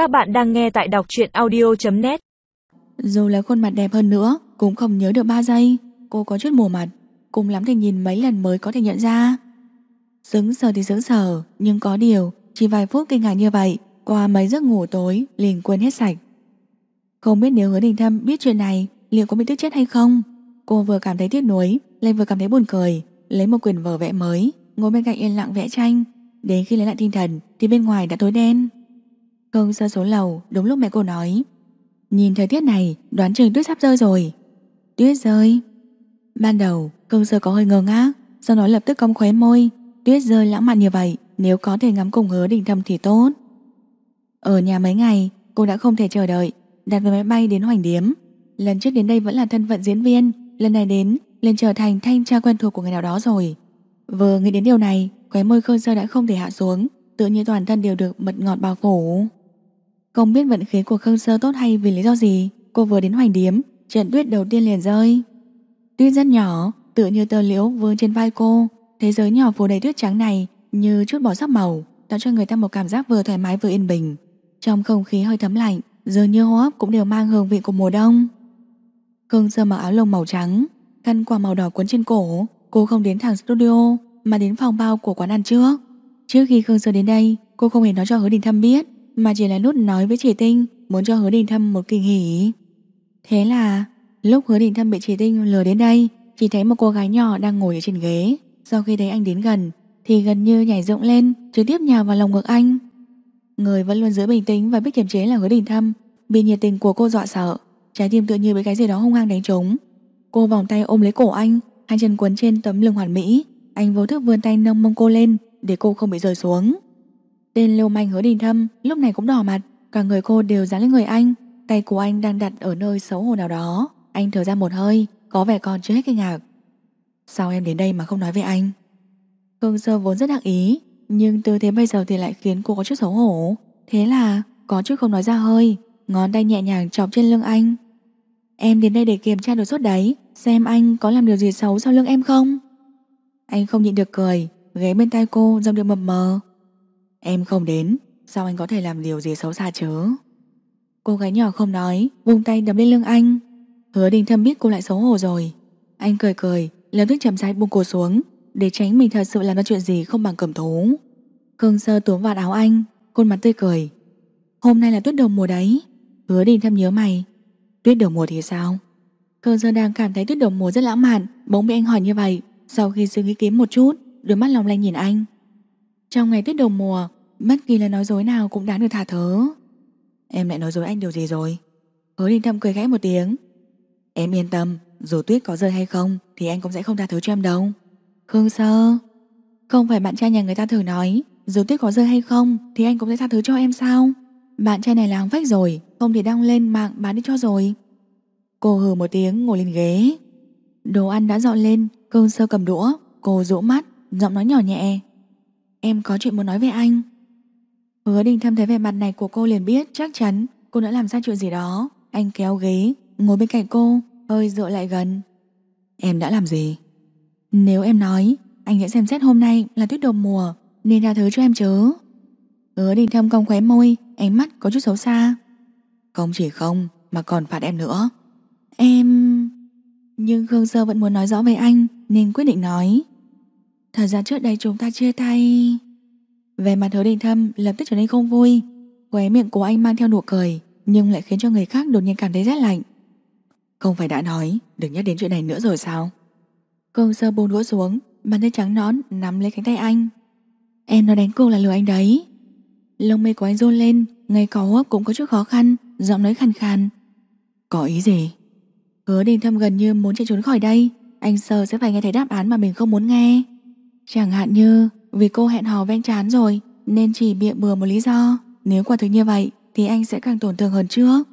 Các bạn đang nghe tại đọc truyện audio.net Dù là khuôn mặt đẹp hơn nữa, Cũng không nhớ được 3 giây. Cô có chút mù mặt Cùng lắm thì nhìn mấy lần mới có thể nhận ra. Sững sờ thì sững sờ, Nhưng có điều, Chỉ vài phút kinh ngạc như vậy, Qua mấy giấc ngủ tối, liền quên hết sạch. Không biết nếu hứa đình thâm biết chuyện này, Liệu có bị tức chết hay không? Cô vừa cảm thấy tiếc nuối, Lại vừa cảm thấy buồn cười, Lấy một quyển vở vẽ mới, Ngồi bên cạnh yên lặng vẽ tranh. Đến khi lấy lại tinh thần, Thì bên ngoài đã tối đen. Không sơ xuống lầu, Đúng lúc mẹ cô nói. Nhìn thời tiết này, đoán chừng tuyết sắp rơi rồi. Tuyết rơi? Ban đầu, công sơ có hơi ngơ ngác, Sau đó lập tức cong khóe môi. Tuyết rơi lãng mạn như vậy, Nếu có thể ngắm cùng hứa đình thâm thì tốt. Ở nhà mấy ngày, Cô đã không thể chờ đợi, Đặt vé máy bay đến Hoành Điếm. Lần trước đến đây vẫn là thân phận diễn viên, Lần này đến, liền trở thành thanh tra quen thuộc của người nào đó rồi. Vừa nghĩ đến điều này, Khóe môi khơi sơ đã không thể hạ xuống, Tự như toàn thân đều được mật ngọt bao phủ. Không biết vận khí của Khương Sơ tốt hay vì lý do gì, Cô vừa đến hoành điếm, Trận tuyết đầu tiên liền rơi. Tuyết rất nhỏ, tựa như tờ liễu vương trên vai cô. Thế giới nhỏ phủ đầy tuyết trắng này, Như chút bỏ sắc màu, Tạo cho người ta một cảm giác vừa thoải mái vừa yên bình. Trong không khí hơi thấm lạnh, Dường như hô hấp cũng đều mang hương vị của mùa đông. Khương Sơ mặc áo lông màu trắng, Khăn quàng màu đỏ cuốn trên cổ. Cô không đến thẳng studio, Mà đến phòng bao của quán ăn trước. Trước khi Khương Sơ đến đây, Cô không hề nói cho hứa đình thâm biết. Mà chỉ là nút nói với chỉ Tinh, Muốn cho hứa đình thâm một kỳ nghỉ. Thế là, lúc hứa đình thâm bị chỉ Tinh lừa đến đây Chỉ thấy một cô gái nhỏ đang ngồi ở trên ghế. Sau khi thấy anh đến gần, Thì gần như nhảy rộng lên, Trực tiếp nhào vào lòng ngực anh. Người vẫn luôn giữ bình tĩnh và biết kiềm chế là hứa đình thâm Bị nhiệt tình của cô dọa sợ. Trái tim tựa như bị cái gì đó hung hăng đánh trúng. Cô vòng tay ôm lấy cổ anh, Hai chân quấn trên tấm lưng hoàn mỹ. Anh vô thức vươn tay nâng mông cô lên, Để cô không bị rơi xuống. Tên lưu manh hứa đình thâm, lúc này cũng đỏ mặt, Cả người cô đều dán lên người anh. Tay của anh đang đặt ở nơi xấu hổ nào đó. Anh thở ra một hơi, Có vẻ còn chưa hết kinh ngạc. Sao em đến đây mà không nói với anh? Khương Sơ vốn rất đặc ý, Nhưng tư thế bây giờ thì lại khiến cô có chút xấu hổ. Thế là có chút không nói ra hơi, Ngón tay nhẹ nhàng chọc trên lưng anh. Em đến đây để kiểm tra đột xuất đấy, Xem anh có làm điều gì xấu sau lưng em không? Anh không nhịn được cười, Ghé bên tay cô, giọng điệu mập mờ. Em không đến. Sao anh có thể làm điều gì xấu xa chứ? Cô gái nhỏ không nói Vùng tay đấm lên lưng anh. Hứa đình thâm biết cô lại xấu hổ rồi. Anh cười cười, lập tức chậm rãi buông cô xuống, Để tránh mình thật sự làm ra chuyện gì không bằng cầm thú. Khương sơ túm vào áo anh, Khuôn mặt tươi cười. Hôm nay là tuyết đầu mùa đấy. Hứa đình thâm nhớ mày. Tuyết đầu mùa thì sao? Khương sơ đang cảm thấy tuyết đầu mùa rất lãng mạn, Bỗng bị anh hỏi như vậy. Sau khi suy nghĩ kiếm một chút, Đôi mắt lòng lanh nhìn anh. Trong ngày tuyết đầu mùa Bất kỳ là nói dối nào cũng đáng được thả thớ. Em lại nói dối anh điều gì rồi? Hứa đình thâm cười khẽ một tiếng. Em yên tâm Dù tuyết có rơi hay không Thì anh cũng sẽ không tha thứ cho em đâu. Khương sơ Không phải bạn trai nhà người ta thường nói Dù tuyết có rơi hay không Thì anh cũng sẽ tha thứ cho em sao? Bạn trai này là hàng phách rồi Không thể đăng lên mạng bán đi cho rồi. Cô hừ một tiếng ngồi lên ghế. Đồ ăn đã dọn lên Khương sơ cầm đũa Cô rũ mắt Giọng nói nhỏ nhẹ Em có chuyện muốn nói với anh. Hứa đình thâm thấy vẻ mặt này của cô liền biết Chắc chắn cô đã làm sai chuyện gì đó. Anh kéo ghế Ngồi bên cạnh cô Hơi dựa lại gần. Em đã làm gì? Nếu em nói Anh sẽ xem xét hôm nay là tuyết đầu mùa Nên tha thứ cho em chứ. Hứa đình thâm cong khóe môi Ánh mắt có chút xấu xa. Không chỉ không mà còn phạt em nữa. Em... Nhưng Khương Sơ vẫn muốn nói rõ với anh Nên quyết định nói thời gian trước đây chúng ta chia tay. Về mặt hứa đình thâm, lập tức trở nên không vui. Khóe miệng của anh mang theo nụ cười, Nhưng lại khiến cho người khác đột nhiên cảm thấy rét lạnh. Không phải đã nói, Đừng nhắc đến chuyện này nữa rồi sao? Cường Sơ bồn gỗ xuống, Bàn tay trắng nón nắm lấy cánh tay anh. Em nói đánh cô là lừa anh đấy. Lông mây của anh rôn lên Ngay có hấp cũng có chút khó khăn, Giọng nói khàn khàn. Có ý gì? Hứa đình thâm gần như muốn chạy trốn khỏi đây. Anh sợ sẽ phải nghe thấy đáp án mà mình không muốn nghe. Chẳng hạn như, Vì cô hẹn hò ven chán rồi, Nên chỉ bịa bừa một lý do. Nếu quả thực như vậy, thì anh sẽ càng tổn thương hơn trước.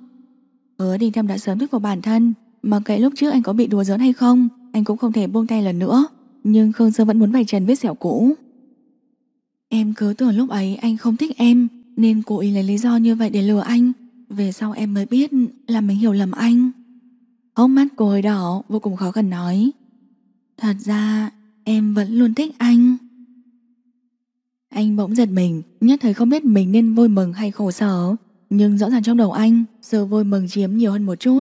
Hứa đình thâm đã sớm thuyết phục bản thân Mà kệ lúc trước anh có bị đùa giỡn hay không, Anh cũng không thể buông tay lần nữa. Nhưng Khương Sơ vẫn muốn vạch trần vết sẹo cũ. Em cứ tưởng lúc ấy anh không thích em, Nên cố ý lấy lý do như vậy để lừa anh. Về sau em mới biết là mình hiểu lầm anh. Hốc mắt cô hơi đỏ, vô cùng khó khăn nói. Thật ra em vẫn luôn thích anh. Anh bỗng giật mình, Nhất thời không biết mình nên vui mừng hay khổ sở. Nhưng rõ ràng trong đầu anh, Sự vui mừng chiếm nhiều hơn một chút.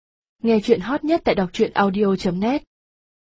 Nghe chuyện hot nhất tại đọc truyện audio.net